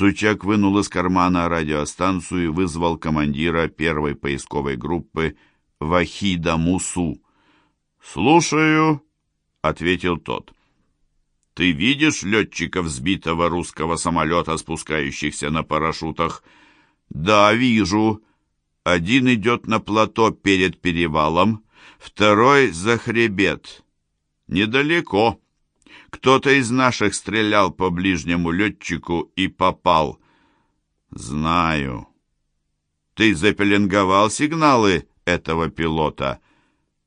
Сучак вынул из кармана радиостанцию и вызвал командира первой поисковой группы Вахида Мусу. «Слушаю», — ответил тот. «Ты видишь летчиков сбитого русского самолета, спускающихся на парашютах?» «Да, вижу. Один идет на плато перед перевалом, второй за хребет. Недалеко. Кто-то из наших стрелял по ближнему летчику и попал. Знаю. Ты запеленговал сигналы этого пилота?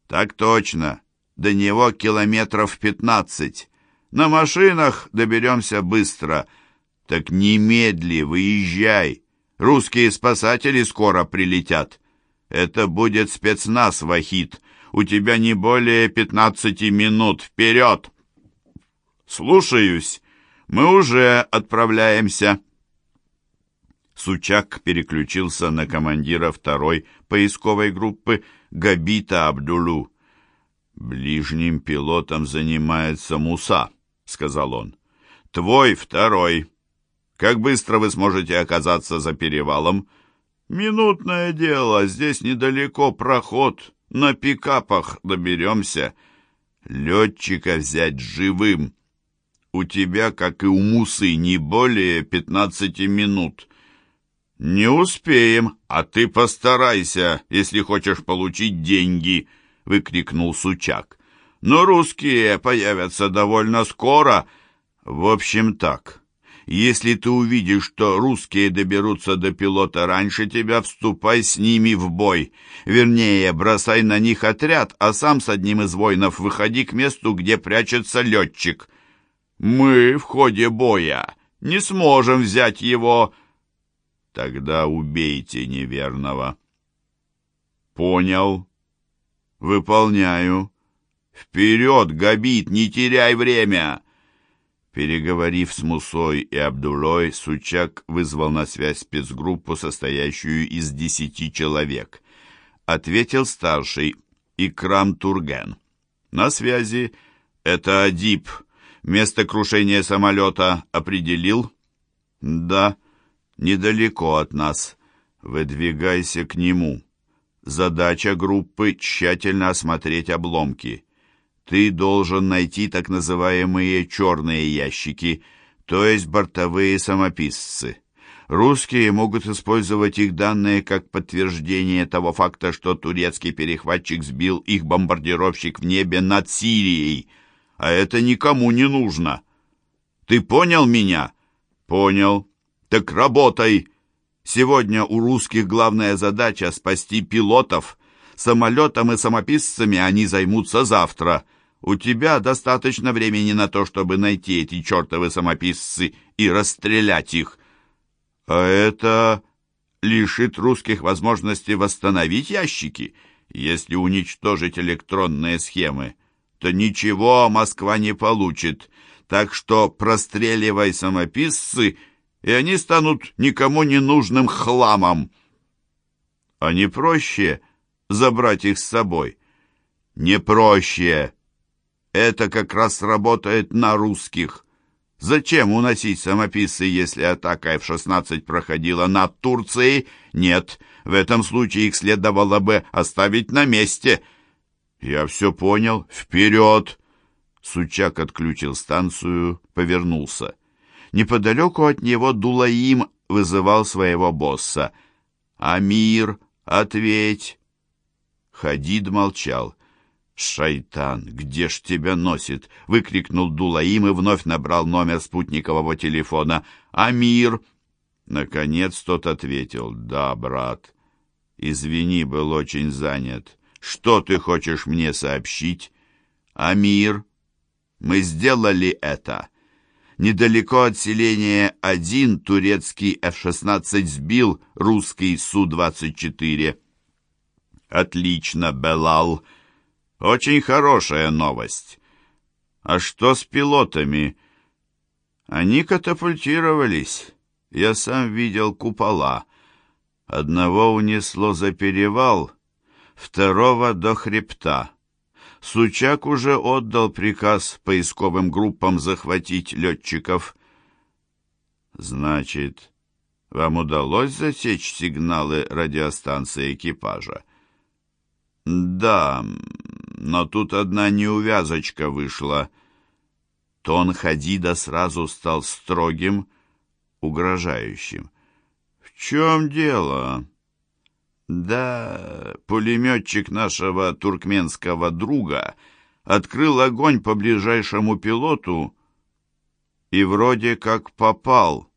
Так точно. До него километров пятнадцать. На машинах доберемся быстро. Так немедли, выезжай. Русские спасатели скоро прилетят. Это будет спецназ, Вахид. У тебя не более пятнадцати минут. Вперед! Слушаюсь. Мы уже отправляемся. Сучак переключился на командира второй поисковой группы Габита Абдулу. «Ближним пилотом занимается Муса», — сказал он. «Твой второй. Как быстро вы сможете оказаться за перевалом?» «Минутное дело. Здесь недалеко проход. На пикапах доберемся. Летчика взять живым. У тебя, как и у Мусы, не более пятнадцати минут». «Не успеем, а ты постарайся, если хочешь получить деньги», — выкрикнул Сучак. «Но русские появятся довольно скоро. В общем так, если ты увидишь, что русские доберутся до пилота раньше тебя, вступай с ними в бой. Вернее, бросай на них отряд, а сам с одним из воинов выходи к месту, где прячется летчик. Мы в ходе боя не сможем взять его...» Тогда убейте неверного. Понял. Выполняю. Вперед, Габит, не теряй время. Переговорив с Мусой и Абдулой, Сучак вызвал на связь спецгруппу, состоящую из десяти человек. Ответил старший Икрам Турген. На связи. Это Адип. Место крушения самолета определил? Да недалеко от нас. Выдвигайся к нему. Задача группы — тщательно осмотреть обломки. Ты должен найти так называемые черные ящики, то есть бортовые самописцы. Русские могут использовать их данные как подтверждение того факта, что турецкий перехватчик сбил их бомбардировщик в небе над Сирией. А это никому не нужно. Ты понял меня? Понял. Так работай! Сегодня у русских главная задача — спасти пилотов. Самолетом и самописцами они займутся завтра. У тебя достаточно времени на то, чтобы найти эти чертовы самописцы и расстрелять их. А это лишит русских возможности восстановить ящики. Если уничтожить электронные схемы, то ничего Москва не получит. Так что простреливай самописцы — и они станут никому не нужным хламом. А не проще забрать их с собой? Не проще. Это как раз работает на русских. Зачем уносить самописцы, если атака F-16 проходила над Турцией? Нет, в этом случае их следовало бы оставить на месте. Я все понял. Вперед! Сучак отключил станцию, повернулся. Неподалеку от него Дулаим вызывал своего босса. «Амир, ответь!» Хадид молчал. «Шайтан, где ж тебя носит?» — выкрикнул Дулаим и вновь набрал номер спутникового телефона. «Амир!» Наконец тот ответил. «Да, брат. Извини, был очень занят. Что ты хочешь мне сообщить?» «Амир, мы сделали это!» Недалеко от селения один турецкий F-16 сбил русский Су-24. Отлично, Белал. Очень хорошая новость. А что с пилотами? Они катапультировались. Я сам видел купола. Одного унесло за перевал, второго до хребта. Сучак уже отдал приказ поисковым группам захватить летчиков. Значит, вам удалось засечь сигналы радиостанции экипажа? Да, но тут одна неувязочка вышла. Тон Хадида сразу стал строгим, угрожающим. «В чем дело?» «Да, пулеметчик нашего туркменского друга открыл огонь по ближайшему пилоту и вроде как попал».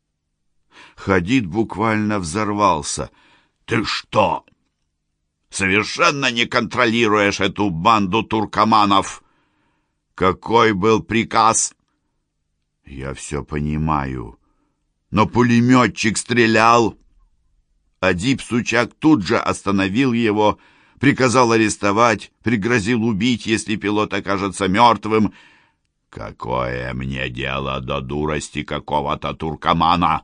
Хадид буквально взорвался. «Ты что, совершенно не контролируешь эту банду туркоманов?» «Какой был приказ?» «Я все понимаю, но пулеметчик стрелял». Адиб Сучак тут же остановил его, приказал арестовать, пригрозил убить, если пилот окажется мертвым. «Какое мне дело до дурости какого-то туркомана?»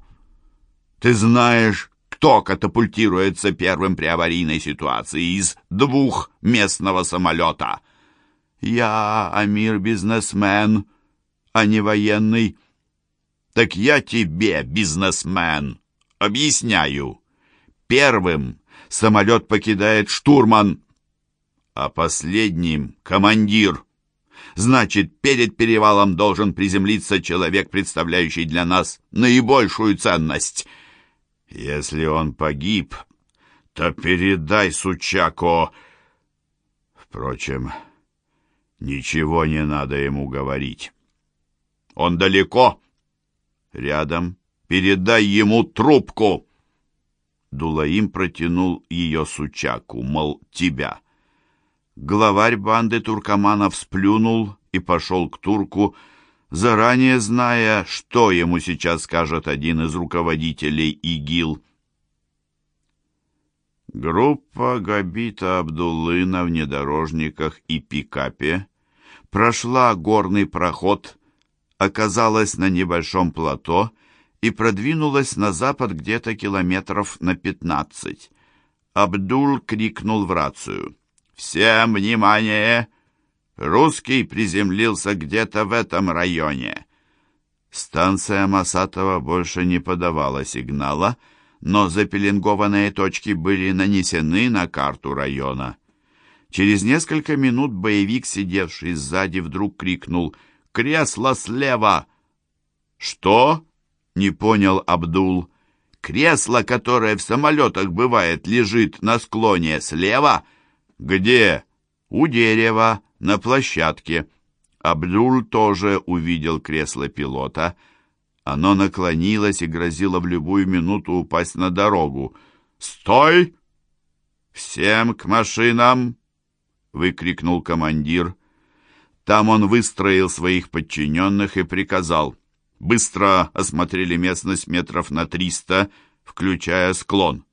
Ты знаешь, кто катапультируется первым при аварийной ситуации из двух местного самолета? Я, Амир, а не военный. Так я тебе, бизнесмен, объясняю. Первым самолет покидает штурман, а последним — командир. Значит, перед перевалом должен приземлиться человек, представляющий для нас наибольшую ценность — если он погиб, то передай Сучако. Впрочем, ничего не надо ему говорить. Он далеко. Рядом. Передай ему трубку. Дулаим протянул ее Сучаку, мол, тебя. Главарь банды туркоманов сплюнул и пошел к турку, заранее зная, что ему сейчас скажет один из руководителей ИГИЛ. Группа Габита Абдуллы на внедорожниках и пикапе прошла горный проход, оказалась на небольшом плато и продвинулась на запад где-то километров на пятнадцать. Абдул крикнул в рацию. «Всем внимание! Русский приземлился где-то в этом районе. Станция Масатова больше не подавала сигнала, но запеленгованные точки были нанесены на карту района. Через несколько минут боевик, сидевший сзади, вдруг крикнул «Кресло слева!» «Что?» — не понял Абдул. «Кресло, которое в самолетах бывает, лежит на склоне слева?» «Где?» «У дерева», на площадке. Абдул тоже увидел кресло пилота. Оно наклонилось и грозило в любую минуту упасть на дорогу. «Стой! Всем к машинам!» — выкрикнул командир. Там он выстроил своих подчиненных и приказал. Быстро осмотрели местность метров на триста, включая склон.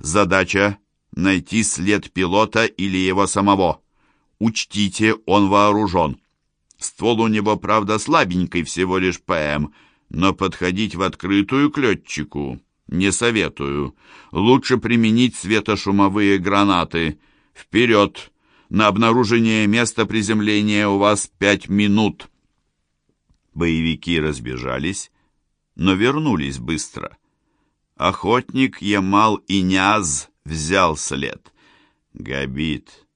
Задача — найти след пилота или его самого. Учтите, он вооружен. Ствол у него, правда, слабенький, всего лишь ПМ, но подходить в открытую к летчику не советую. Лучше применить светошумовые гранаты. Вперед! На обнаружение места приземления у вас пять минут. Боевики разбежались, но вернулись быстро. Охотник Ямал Иняз взял след. Габит,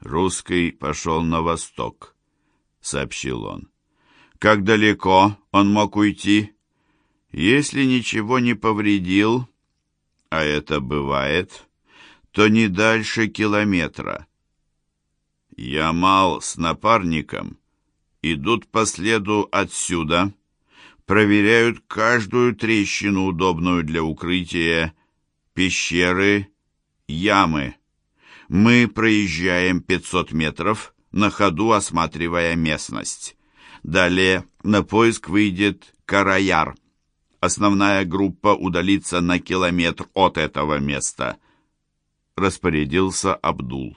«Русский пошел на восток», — сообщил он. «Как далеко он мог уйти?» «Если ничего не повредил, а это бывает, то не дальше километра. Ямал с напарником идут по следу отсюда, проверяют каждую трещину, удобную для укрытия, пещеры, ямы». Мы проезжаем 500 метров, на ходу осматривая местность. Далее на поиск выйдет Караяр. Основная группа удалится на километр от этого места. Распорядился Абдул.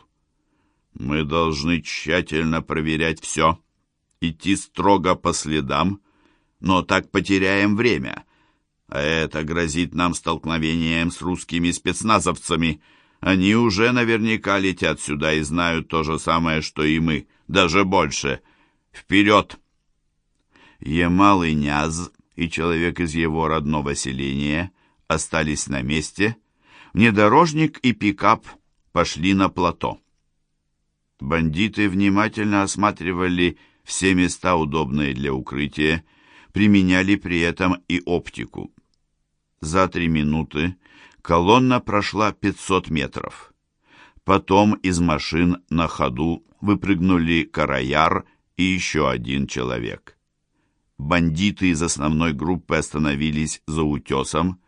Мы должны тщательно проверять все, идти строго по следам, но так потеряем время. А это грозит нам столкновением с русскими спецназовцами — они уже наверняка летят сюда и знают то же самое, что и мы, даже больше. Вперед!» Емал и Няз и человек из его родного селения остались на месте, внедорожник и пикап пошли на плато. Бандиты внимательно осматривали все места, удобные для укрытия, применяли при этом и оптику. За три минуты колонна прошла 500 метров. Потом из машин на ходу выпрыгнули Караяр и еще один человек. Бандиты из основной группы остановились за утесом.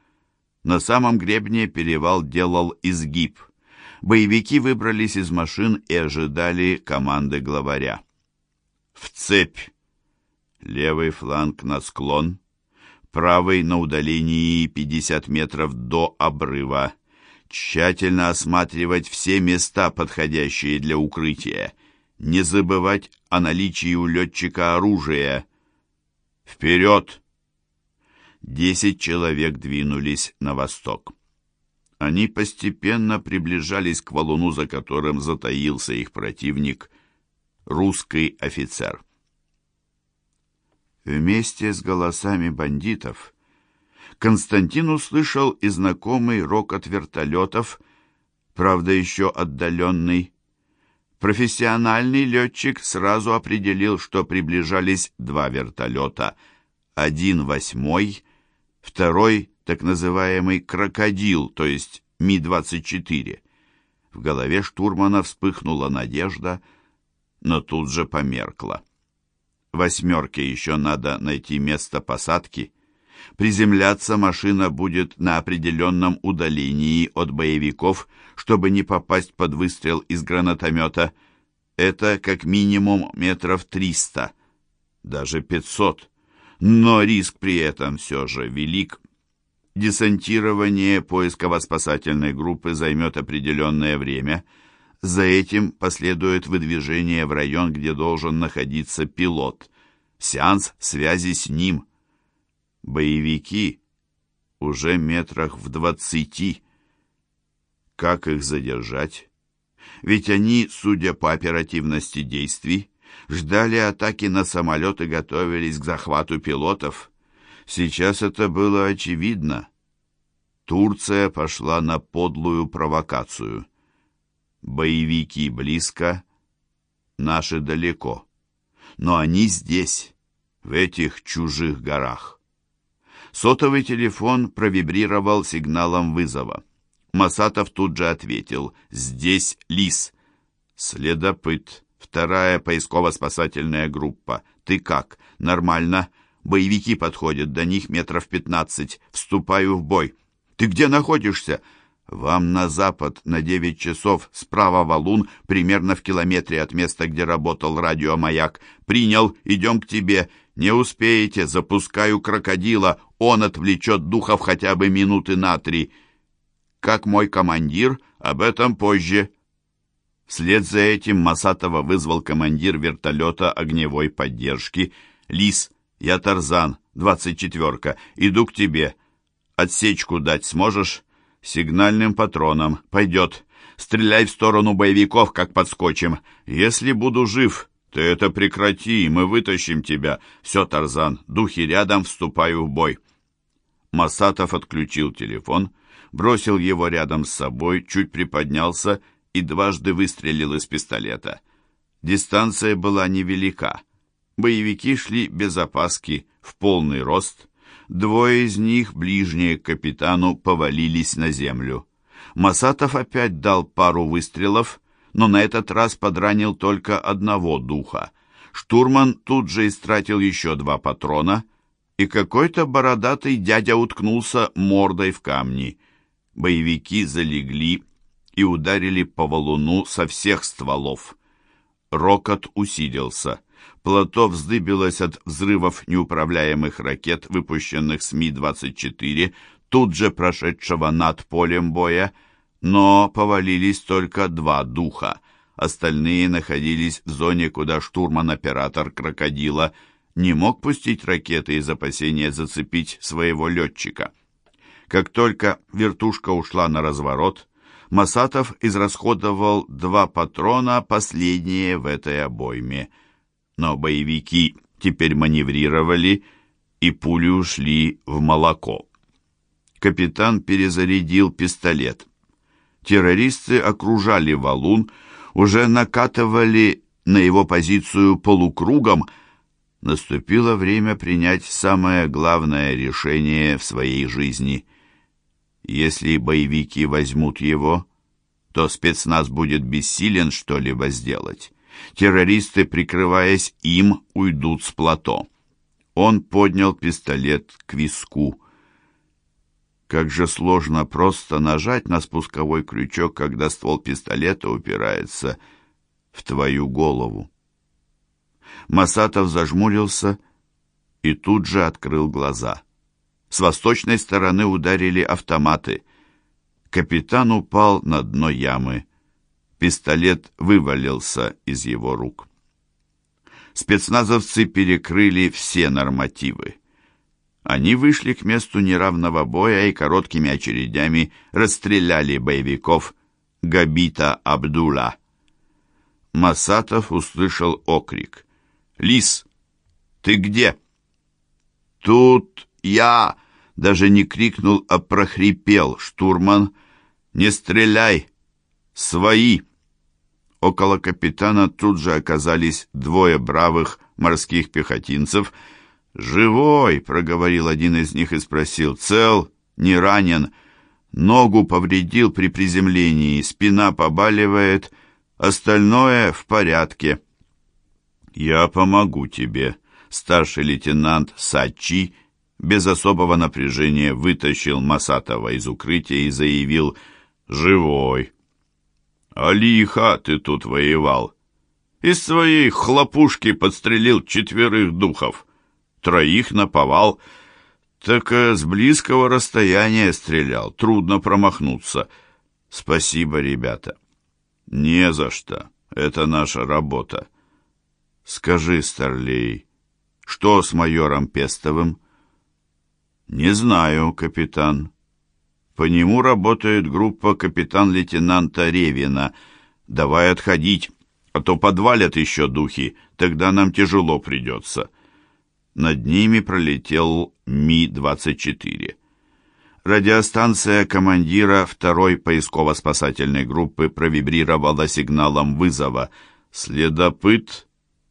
На самом гребне перевал делал изгиб. Боевики выбрались из машин и ожидали команды главаря. В цепь. Левый фланг на склон. Правый на удалении 50 метров до обрыва. Тщательно осматривать все места, подходящие для укрытия. Не забывать о наличии у летчика оружия. Вперед! Десять человек двинулись на восток. Они постепенно приближались к валуну, за которым затаился их противник, русский офицер. Вместе с голосами бандитов Константин услышал и знакомый рокот вертолетов, правда еще отдаленный. Профессиональный летчик сразу определил, что приближались два вертолета. Один восьмой, второй так называемый «крокодил», то есть Ми-24. В голове штурмана вспыхнула надежда, но тут же померкла. Восьмерке еще надо найти место посадки. Приземляться машина будет на определенном удалении от боевиков, чтобы не попасть под выстрел из гранатомета. Это как минимум метров триста, даже пятьсот. Но риск при этом все же велик. Десантирование поисково-спасательной группы займет определенное время. За этим последует выдвижение в район, где должен находиться пилот. Сеанс связи с ним. Боевики уже метрах в двадцати. Как их задержать? Ведь они, судя по оперативности действий, ждали атаки на самолет и готовились к захвату пилотов. Сейчас это было очевидно. Турция пошла на подлую провокацию. Боевики близко, наши далеко. Но они здесь, в этих чужих горах. Сотовый телефон провибрировал сигналом вызова. Масатов тут же ответил «Здесь лис». «Следопыт. Вторая поисково-спасательная группа. Ты как? Нормально?» Боевики подходят, до них метров пятнадцать. Вступаю в бой. Ты где находишься? Вам на запад, на девять часов, справа валун, примерно в километре от места, где работал радиомаяк. Принял, идем к тебе. Не успеете, запускаю крокодила. Он отвлечет духов хотя бы минуты на три. Как мой командир, об этом позже. Вслед за этим Масатова вызвал командир вертолета огневой поддержки. «Лис, «Я Тарзан, двадцать четверка. Иду к тебе. Отсечку дать сможешь?» «Сигнальным патроном. Пойдет. Стреляй в сторону боевиков, как подскочим. Если буду жив, ты это прекрати, мы вытащим тебя. Все, Тарзан, духи рядом, вступаю в бой». Масатов отключил телефон, бросил его рядом с собой, чуть приподнялся и дважды выстрелил из пистолета. Дистанция была невелика. Боевики шли без опаски, в полный рост. Двое из них, ближние к капитану, повалились на землю. Масатов опять дал пару выстрелов, но на этот раз подранил только одного духа. Штурман тут же истратил еще два патрона, и какой-то бородатый дядя уткнулся мордой в камни. Боевики залегли и ударили по валуну со всех стволов. Рокот усилился. Плато вздыбилось от взрывов неуправляемых ракет, выпущенных с Ми-24, тут же прошедшего над полем боя, но повалились только два духа. Остальные находились в зоне, куда штурман-оператор «Крокодила» не мог пустить ракеты из опасения зацепить своего летчика. Как только вертушка ушла на разворот, Масатов израсходовал два патрона, последние в этой обойме – но боевики теперь маневрировали и пули ушли в молоко. Капитан перезарядил пистолет. Террористы окружали валун, уже накатывали на его позицию полукругом. Наступило время принять самое главное решение в своей жизни. Если боевики возьмут его, то спецназ будет бессилен что-либо сделать. Террористы, прикрываясь им, уйдут с плато. Он поднял пистолет к виску. Как же сложно просто нажать на спусковой крючок, когда ствол пистолета упирается в твою голову. Масатов зажмурился и тут же открыл глаза. С восточной стороны ударили автоматы. Капитан упал на дно ямы. Пистолет вывалился из его рук. Спецназовцы перекрыли все нормативы. Они вышли к месту неравного боя и короткими очередями расстреляли боевиков Габита Абдула. Масатов услышал окрик. «Лис, ты где?» «Тут я!» Даже не крикнул, а прохрипел штурман. «Не стреляй! Свои!» Около капитана тут же оказались двое бравых морских пехотинцев. «Живой!» — проговорил один из них и спросил. «Цел? Не ранен?» Ногу повредил при приземлении, спина побаливает, остальное в порядке. «Я помогу тебе», — старший лейтенант Сачи без особого напряжения вытащил Масатова из укрытия и заявил «Живой». «А ты тут воевал. Из своей хлопушки подстрелил четверых духов, троих наповал. Так э, с близкого расстояния стрелял, трудно промахнуться. Спасибо, ребята». «Не за что, это наша работа». «Скажи, Старлей, что с майором Пестовым?» «Не знаю, капитан. По нему работает группа капитан-лейтенанта Ревина. Давай отходить, а то подвалят еще духи, тогда нам тяжело придется». Над ними пролетел Ми-24. Радиостанция командира второй поисково-спасательной группы провибрировала сигналом вызова. «Следопыт,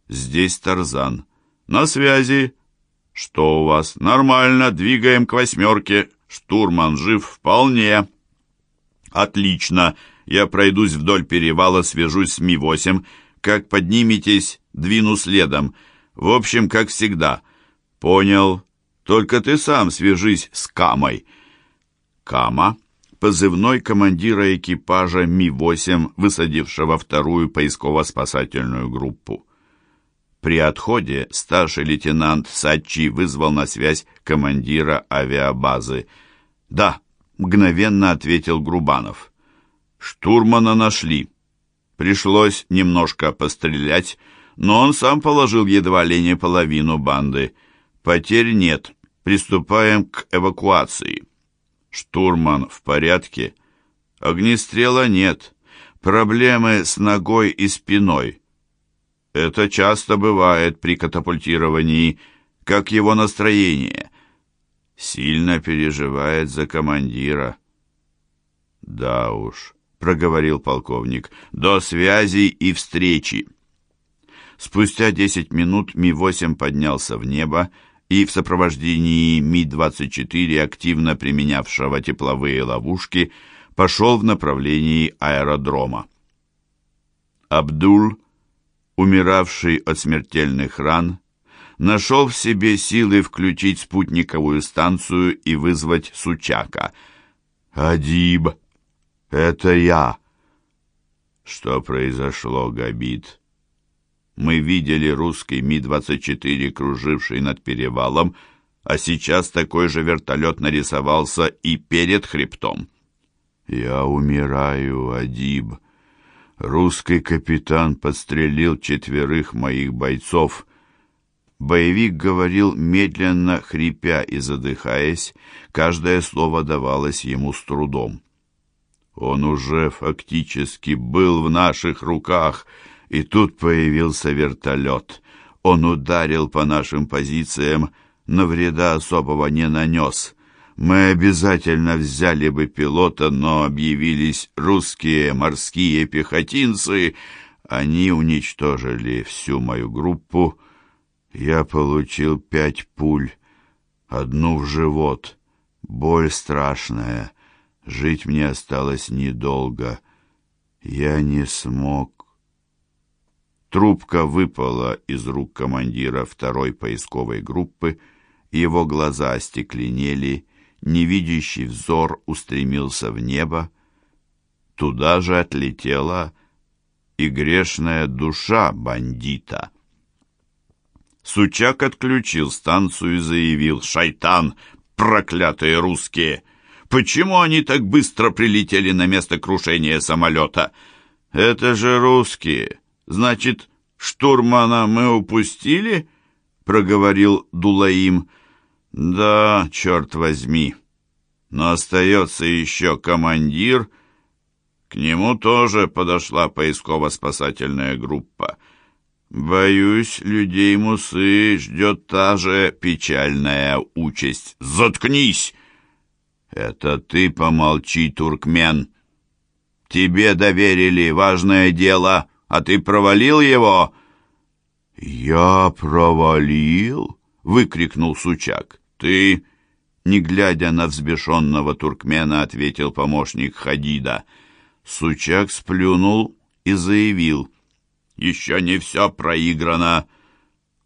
здесь Тарзан. На связи. «Что у вас? Нормально, двигаем к восьмерке. Штурман жив вполне». «Отлично. Я пройдусь вдоль перевала, свяжусь с Ми-8. Как подниметесь, двину следом. В общем, как всегда». «Понял. Только ты сам свяжись с Камой». Кама — позывной командира экипажа Ми-8, высадившего вторую поисково-спасательную группу. При отходе старший лейтенант Сачи вызвал на связь командира авиабазы. «Да», — мгновенно ответил Грубанов. «Штурмана нашли. Пришлось немножко пострелять, но он сам положил едва ли не половину банды. Потерь нет. Приступаем к эвакуации». «Штурман в порядке?» «Огнестрела нет. Проблемы с ногой и спиной». Это часто бывает при катапультировании, как его настроение. Сильно переживает за командира. Да уж, проговорил полковник, до связи и встречи. Спустя десять минут Ми-8 поднялся в небо и в сопровождении Ми-24, активно применявшего тепловые ловушки, пошел в направлении аэродрома. Абдул умиравший от смертельных ран, нашел в себе силы включить спутниковую станцию и вызвать Сучака. «Адиб, это я!» «Что произошло, Габит?» «Мы видели русский Ми-24, круживший над перевалом, а сейчас такой же вертолет нарисовался и перед хребтом». «Я умираю, Адиб», Русский капитан подстрелил четверых моих бойцов. Боевик говорил медленно, хрипя и задыхаясь, каждое слово давалось ему с трудом. Он уже фактически был в наших руках, и тут появился вертолет. Он ударил по нашим позициям, но вреда особого не нанес. Мы обязательно взяли бы пилота, но объявились русские морские пехотинцы. Они уничтожили всю мою группу. Я получил пять пуль, одну в живот. Боль страшная. Жить мне осталось недолго. Я не смог. Трубка выпала из рук командира второй поисковой группы, его глаза остекленели, невидящий взор устремился в небо. Туда же отлетела и грешная душа бандита. Сучак отключил станцию и заявил «Шайтан! Проклятые русские! Почему они так быстро прилетели на место крушения самолета? Это же русские! Значит, штурмана мы упустили?» — проговорил Дулаим. «Да, черт возьми. Но остается еще командир. К нему тоже подошла поисково-спасательная группа. Боюсь, людей Мусы ждет та же печальная участь. Заткнись!» «Это ты помолчи, туркмен. Тебе доверили важное дело, а ты провалил его?» «Я провалил?» — выкрикнул Сучак. «Ты...» — не глядя на взбешенного туркмена, ответил помощник Хадида. Сучак сплюнул и заявил. «Еще не все проиграно!»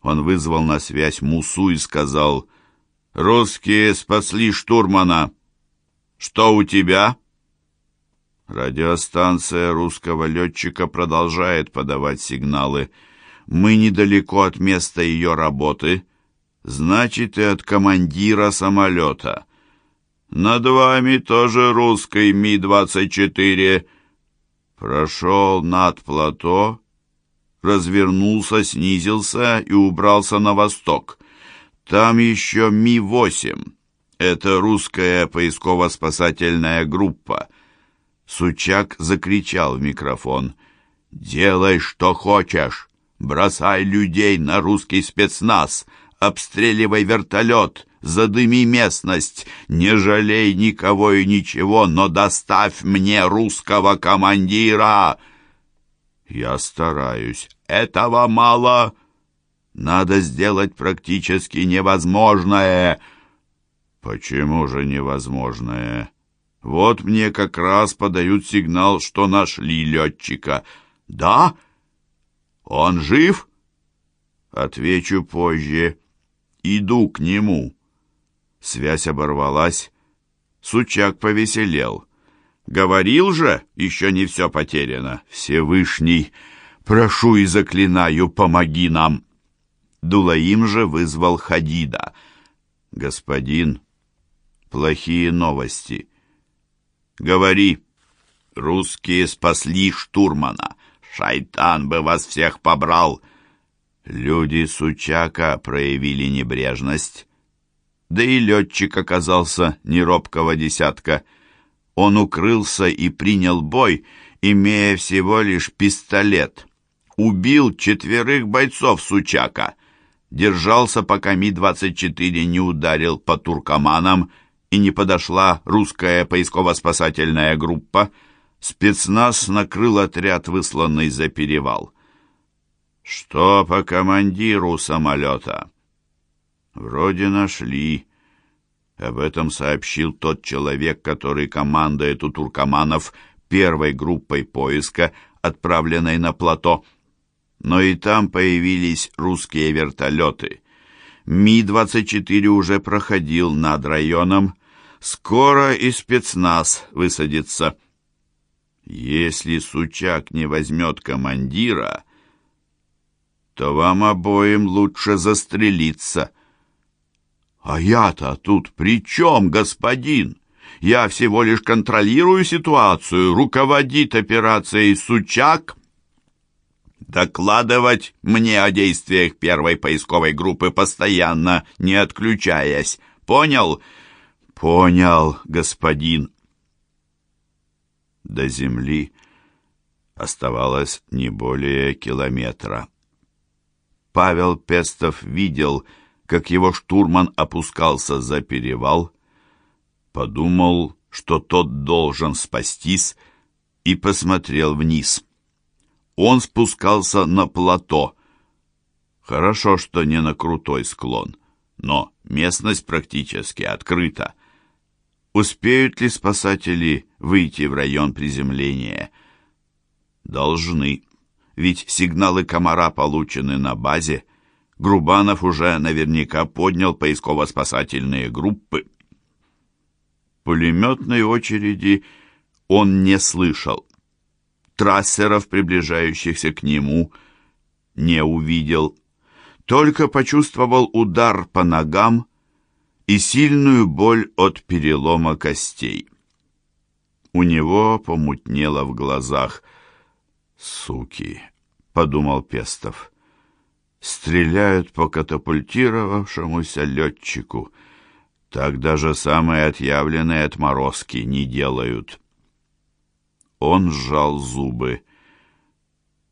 Он вызвал на связь Мусу и сказал, «Русские спасли штурмана. Что у тебя?» Радиостанция русского летчика продолжает подавать сигналы. Мы недалеко от места ее работы значит и от командира самолета. Над вами тоже русский Ми-24. Прошел над плато, развернулся, снизился и убрался на восток. Там еще Ми-8. Это русская поисково-спасательная группа. Сучак закричал в микрофон. «Делай, что хочешь! Бросай людей на русский спецназ! обстреливай вертолет, задыми местность, не жалей никого и ничего, но доставь мне русского командира!» «Я стараюсь. Этого мало. Надо сделать практически невозможное». «Почему же невозможное?» «Вот мне как раз подают сигнал, что нашли летчика». «Да? Он жив?» «Отвечу позже». Иду к нему. Связь оборвалась. Сучак повеселел. Говорил же, еще не все потеряно. Всевышний, прошу и заклинаю, помоги нам. Дулаим же вызвал Хадида. Господин, плохие новости. Говори. Русские спасли штурмана. Шайтан бы вас всех побрал. Люди Сучака проявили небрежность, да и летчик оказался неробкого десятка. Он укрылся и принял бой, имея всего лишь пистолет. Убил четверых бойцов Сучака. Держался, пока Ми-24 не ударил по туркоманам и не подошла русская поисково-спасательная группа. Спецназ накрыл отряд, высланный за перевал. «Что по командиру самолета?» «Вроде нашли». Об этом сообщил тот человек, который командует у туркоманов первой группой поиска, отправленной на плато. Но и там появились русские вертолеты. Ми-24 уже проходил над районом. Скоро и спецназ высадится. Если Сучак не возьмет командира, то вам обоим лучше застрелиться. А я-то тут при чем, господин? Я всего лишь контролирую ситуацию, руководит операцией Сучак. Докладывать мне о действиях первой поисковой группы постоянно, не отключаясь. Понял? Понял, господин. До земли оставалось не более километра. Павел Пестов видел, как его штурман опускался за перевал, подумал, что тот должен спастись, и посмотрел вниз. Он спускался на плато. Хорошо, что не на крутой склон, но местность практически открыта. Успеют ли спасатели выйти в район приземления? Должны, ведь сигналы комара получены на базе. Грубанов уже наверняка поднял поисково-спасательные группы. Пулеметной очереди он не слышал. Трассеров, приближающихся к нему, не увидел. Только почувствовал удар по ногам и сильную боль от перелома костей. У него помутнело в глазах. «Суки!» — подумал Пестов. «Стреляют по катапультировавшемуся летчику. Так даже самые отъявленные отморозки не делают». Он сжал зубы.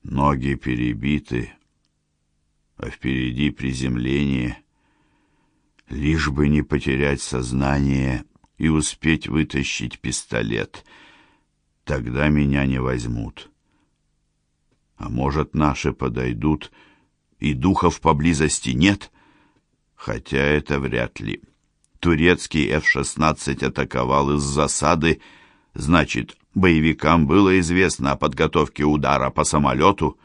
Ноги перебиты, а впереди приземление. Лишь бы не потерять сознание и успеть вытащить пистолет. Тогда меня не возьмут. А может, наши подойдут, и духов поблизости нет? Хотя это вряд ли. Турецкий F-16 атаковал из засады, значит, Боевикам было известно о подготовке удара по самолету,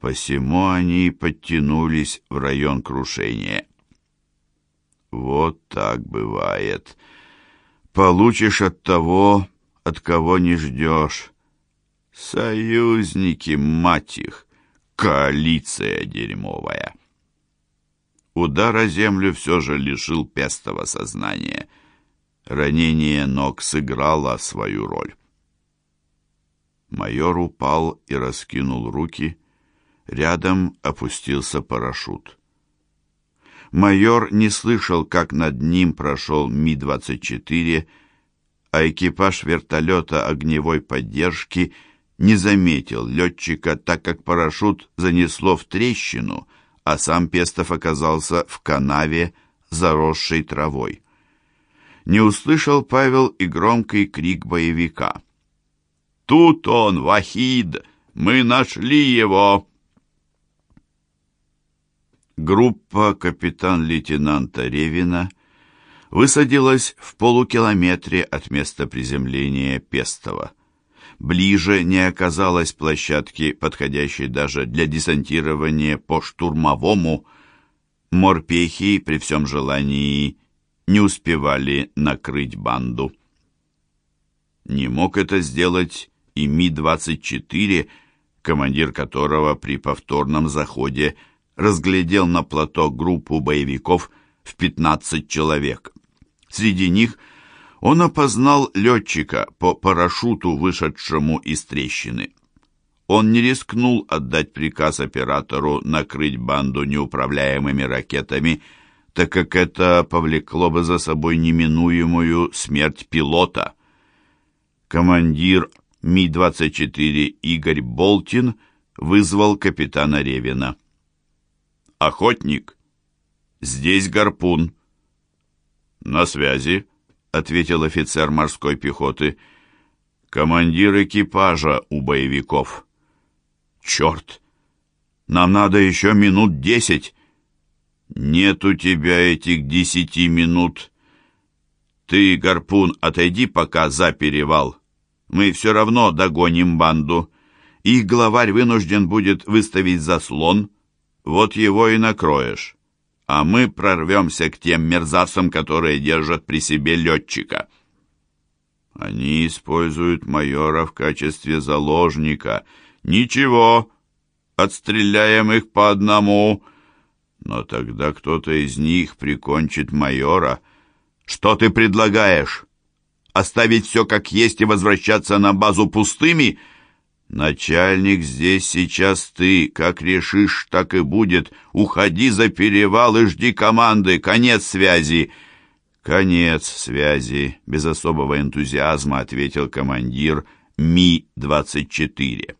посему они подтянулись в район крушения. Вот так бывает. Получишь от того, от кого не ждешь. Союзники, мать их, коалиция дерьмовая. Удар о землю все же лишил Пестова сознания. Ранение ног сыграло свою роль. Майор упал и раскинул руки. Рядом опустился парашют. Майор не слышал, как над ним прошел Ми-24, а экипаж вертолета огневой поддержки не заметил летчика, так как парашют занесло в трещину, а сам Пестов оказался в канаве, заросшей травой. Не услышал Павел и громкий крик боевика — Тут он, Вахид! Мы нашли его!» Группа капитан-лейтенанта Ревина высадилась в полукилометре от места приземления Пестова. Ближе не оказалось площадки, подходящей даже для десантирования по штурмовому. Морпехи при всем желании не успевали накрыть банду. Не мог это сделать и Ми-24, командир которого при повторном заходе разглядел на плато группу боевиков в 15 человек. Среди них он опознал летчика по парашюту, вышедшему из трещины. Он не рискнул отдать приказ оператору накрыть банду неуправляемыми ракетами, так как это повлекло бы за собой неминуемую смерть пилота. Командир Ми-24 Игорь Болтин вызвал капитана Ревина. «Охотник, здесь гарпун». «На связи», — ответил офицер морской пехоты. «Командир экипажа у боевиков». «Черт! Нам надо еще минут десять». «Нет у тебя этих десяти минут. Ты, гарпун, отойди пока за перевал». Мы все равно догоним банду. Их главарь вынужден будет выставить заслон. Вот его и накроешь. А мы прорвемся к тем мерзавцам, которые держат при себе летчика. Они используют майора в качестве заложника. Ничего, отстреляем их по одному. Но тогда кто-то из них прикончит майора. Что ты предлагаешь? Оставить все как есть и возвращаться на базу пустыми? Начальник, здесь сейчас ты. Как решишь, так и будет. Уходи за перевал и жди команды. Конец связи. Конец связи, без особого энтузиазма ответил командир Ми-24.